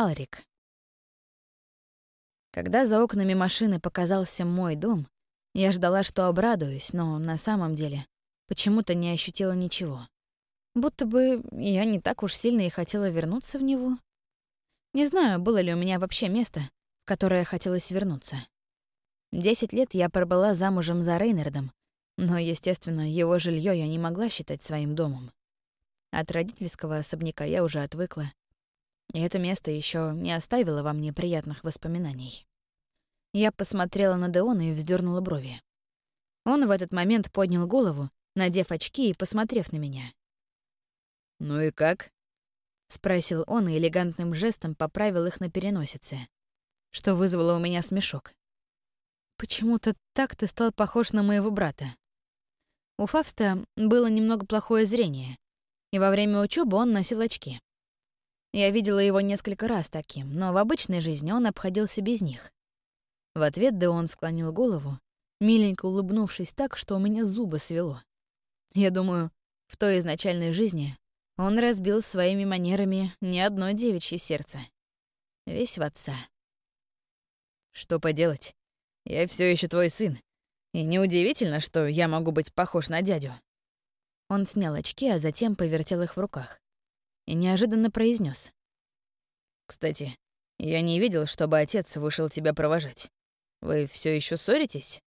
Алрик. Когда за окнами машины показался мой дом, я ждала, что обрадуюсь, но на самом деле почему-то не ощутила ничего. Будто бы я не так уж сильно и хотела вернуться в него. Не знаю, было ли у меня вообще место, в которое хотелось вернуться. Десять лет я пробыла замужем за Рейнардом, но, естественно, его жилье я не могла считать своим домом. От родительского особняка я уже отвыкла, и это место еще не оставило во мне приятных воспоминаний. Я посмотрела на Деона и вздернула брови. Он в этот момент поднял голову, надев очки и посмотрев на меня. «Ну и как?» — спросил он и элегантным жестом поправил их на переносице, что вызвало у меня смешок. «Почему-то так ты стал похож на моего брата». У Фавста было немного плохое зрение, и во время учебы он носил очки. Я видела его несколько раз таким, но в обычной жизни он обходился без них. В ответ Деон склонил голову, миленько улыбнувшись так, что у меня зубы свело. Я думаю, в той изначальной жизни он разбил своими манерами не одно девичье сердце. Весь в отца. Что поделать? Я все еще твой сын. И неудивительно, что я могу быть похож на дядю. Он снял очки, а затем повертел их в руках. И неожиданно произнес: «Кстати, я не видел, чтобы отец вышел тебя провожать. Вы все еще ссоритесь?»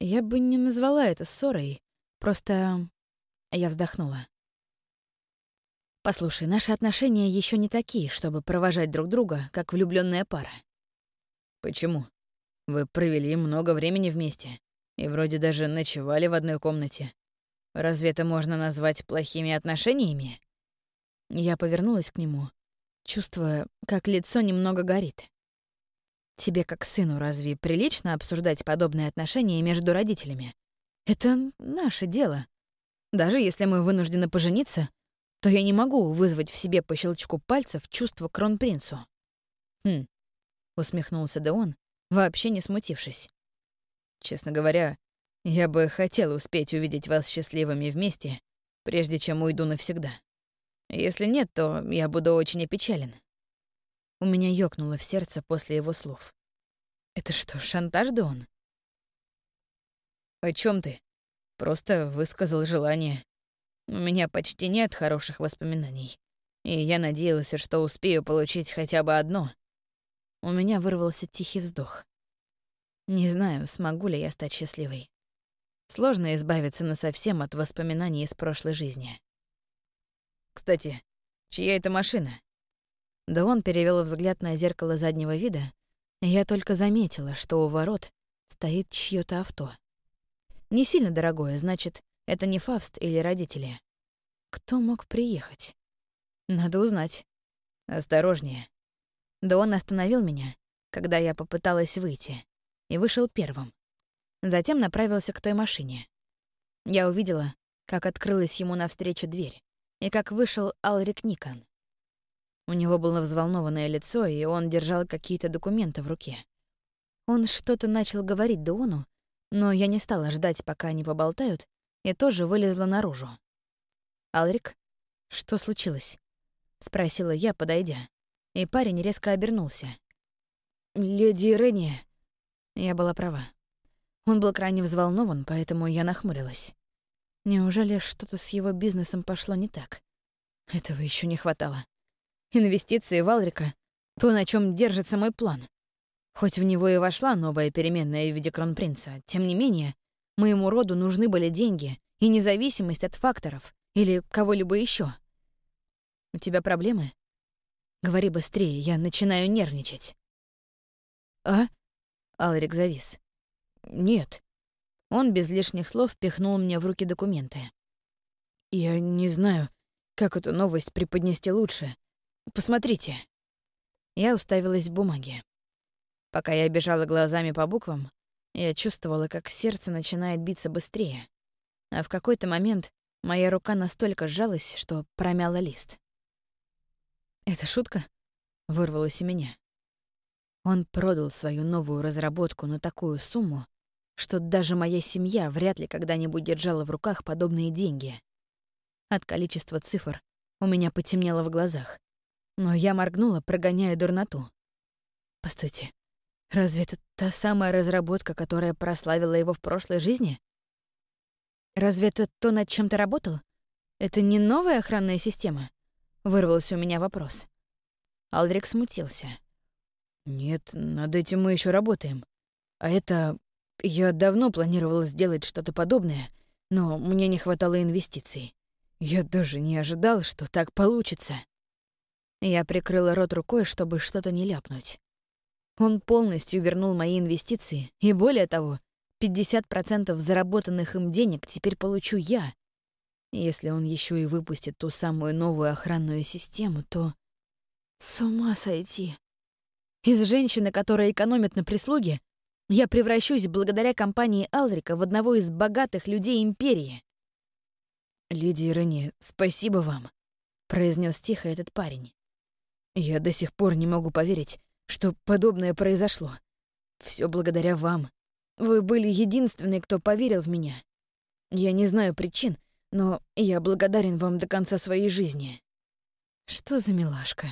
Я бы не назвала это ссорой. Просто... Я вздохнула. Послушай, наши отношения еще не такие, чтобы провожать друг друга, как влюбленная пара. Почему? Вы провели много времени вместе и вроде даже ночевали в одной комнате. Разве это можно назвать плохими отношениями? Я повернулась к нему, чувствуя, как лицо немного горит. Тебе, как сыну, разве прилично обсуждать подобные отношения между родителями? Это наше дело. Даже если мы вынуждены пожениться, то я не могу вызвать в себе по щелчку пальцев чувство кронпринцу. «Хм», — усмехнулся Деон, вообще не смутившись. «Честно говоря, я бы хотел успеть увидеть вас счастливыми вместе, прежде чем уйду навсегда. Если нет, то я буду очень опечален». У меня ёкнуло в сердце после его слов. «Это что, шантаж, Деон?» «О чем ты? Просто высказал желание. У меня почти нет хороших воспоминаний, и я надеялся, что успею получить хотя бы одно. У меня вырвался тихий вздох. Не знаю, смогу ли я стать счастливой. Сложно избавиться насовсем от воспоминаний из прошлой жизни. Кстати, чья это машина? Да он перевел взгляд на зеркало заднего вида, я только заметила, что у ворот стоит чье то авто. Не сильно дорогое, значит, это не Фавст или родители. Кто мог приехать? Надо узнать. Осторожнее. Да он остановил меня, когда я попыталась выйти, и вышел первым. Затем направился к той машине. Я увидела, как открылась ему навстречу дверь, и как вышел Алрик Никон. У него было взволнованное лицо, и он держал какие-то документы в руке. Он что-то начал говорить Дону, но я не стала ждать, пока они поболтают, и тоже вылезла наружу. «Алрик, что случилось?» — спросила я, подойдя, и парень резко обернулся. «Леди Ренни...» Я была права. Он был крайне взволнован, поэтому я нахмурилась. Неужели что-то с его бизнесом пошло не так? Этого еще не хватало. Инвестиции в Алрика — то, на чем держится мой план. Хоть в него и вошла новая переменная в виде кронпринца, тем не менее, Моему роду нужны были деньги и независимость от факторов или кого-либо еще. У тебя проблемы? Говори быстрее, я начинаю нервничать. А? Алрик завис. Нет. Он без лишних слов пихнул мне в руки документы. Я не знаю, как эту новость преподнести лучше. Посмотрите. Я уставилась в бумаге. Пока я бежала глазами по буквам, я чувствовала, как сердце начинает биться быстрее. А в какой-то момент моя рука настолько сжалась, что промяла лист. «Это шутка?» — вырвалось у меня. Он продал свою новую разработку на такую сумму, что даже моя семья вряд ли когда-нибудь держала в руках подобные деньги. От количества цифр у меня потемнело в глазах. но я моргнула, прогоняя дурноту. Постойте, разве это та самая разработка, которая прославила его в прошлой жизни? Разве это то, над чем ты работал? Это не новая охранная система? Вырвался у меня вопрос. Алдрик смутился. Нет, над этим мы еще работаем. А это... Я давно планировал сделать что-то подобное, но мне не хватало инвестиций. Я даже не ожидал, что так получится. Я прикрыла рот рукой, чтобы что-то не ляпнуть. Он полностью вернул мои инвестиции, и более того, 50% заработанных им денег теперь получу я. Если он еще и выпустит ту самую новую охранную систему, то... С ума сойти. Из женщины, которая экономит на прислуге, я превращусь благодаря компании Алрика в одного из богатых людей Империи. «Леди Ирене, спасибо вам», — произнес тихо этот парень. «Я до сих пор не могу поверить, что подобное произошло. Все благодаря вам. Вы были единственной, кто поверил в меня. Я не знаю причин, но я благодарен вам до конца своей жизни». Что за милашка?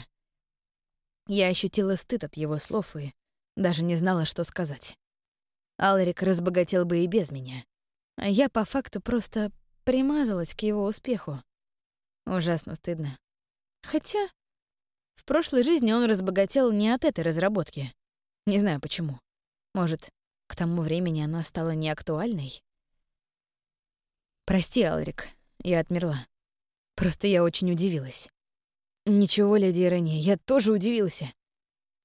Я ощутила стыд от его слов и даже не знала, что сказать. Алрик разбогател бы и без меня. А я по факту просто примазалась к его успеху. Ужасно стыдно. Хотя в прошлой жизни он разбогател не от этой разработки. Не знаю почему. Может, к тому времени она стала неактуальной? Прости, Алрик, я отмерла. Просто я очень удивилась. Ничего, леди Ирэни, я тоже удивился.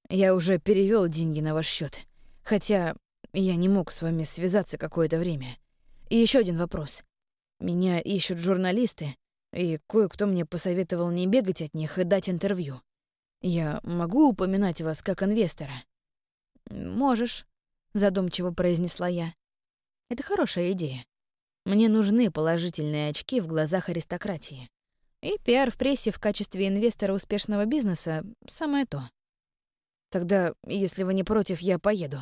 Я уже перевел деньги на ваш счет, хотя я не мог с вами связаться какое-то время. И еще один вопрос. Меня ищут журналисты, и кое-кто мне посоветовал не бегать от них и дать интервью. Я могу упоминать вас как инвестора? Можешь, задумчиво произнесла я. Это хорошая идея. Мне нужны положительные очки в глазах аристократии. И пиар в прессе в качестве инвестора успешного бизнеса — самое то. Тогда, если вы не против, я поеду.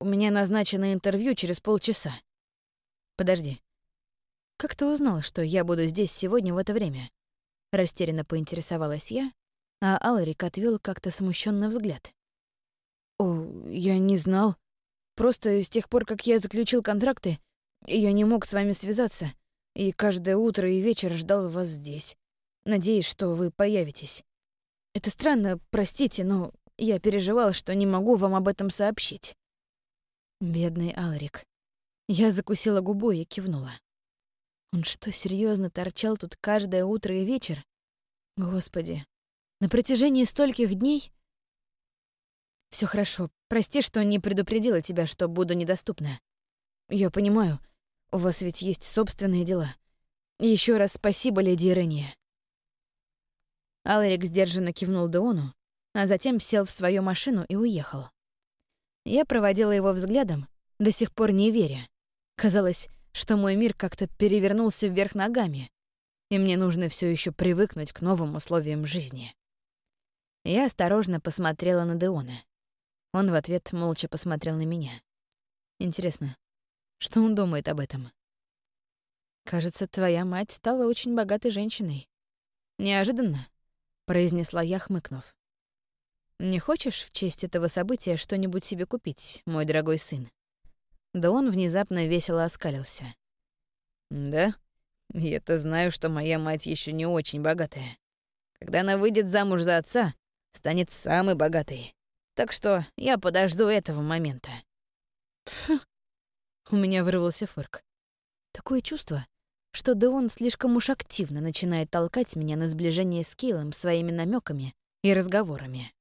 У меня назначено интервью через полчаса. Подожди. Как ты узнал, что я буду здесь сегодня в это время? Растерянно поинтересовалась я, а Алрик отвел как-то смущенный взгляд. О, я не знал. Просто с тех пор, как я заключил контракты, я не мог с вами связаться — и каждое утро и вечер ждал вас здесь. Надеюсь, что вы появитесь. Это странно, простите, но я переживал, что не могу вам об этом сообщить. Бедный Алрик. Я закусила губу и кивнула. Он что, серьезно торчал тут каждое утро и вечер? Господи, на протяжении стольких дней... Все хорошо. Прости, что не предупредила тебя, что буду недоступна. Я понимаю, у вас ведь есть собственные дела. Еще раз спасибо, леди Ирэния». Алэрик сдержанно кивнул Деону, а затем сел в свою машину и уехал. Я проводила его взглядом, до сих пор не веря. Казалось, что мой мир как-то перевернулся вверх ногами, и мне нужно все еще привыкнуть к новым условиям жизни. Я осторожно посмотрела на Деона. Он в ответ молча посмотрел на меня. Интересно, что он думает об этом? Кажется, твоя мать стала очень богатой женщиной. Неожиданно, произнесла я, хмыкнув. Не хочешь в честь этого события что-нибудь себе купить, мой дорогой сын? Да он внезапно весело оскалился. Да? Я-то знаю, что моя мать еще не очень богатая. Когда она выйдет замуж за отца, станет самой богатой. Так что я подожду этого момента. Пф, у меня вырвался фырк. Такое чувство, что Деон слишком уж активно начинает толкать меня на сближение с Кейлом своими намеками и разговорами.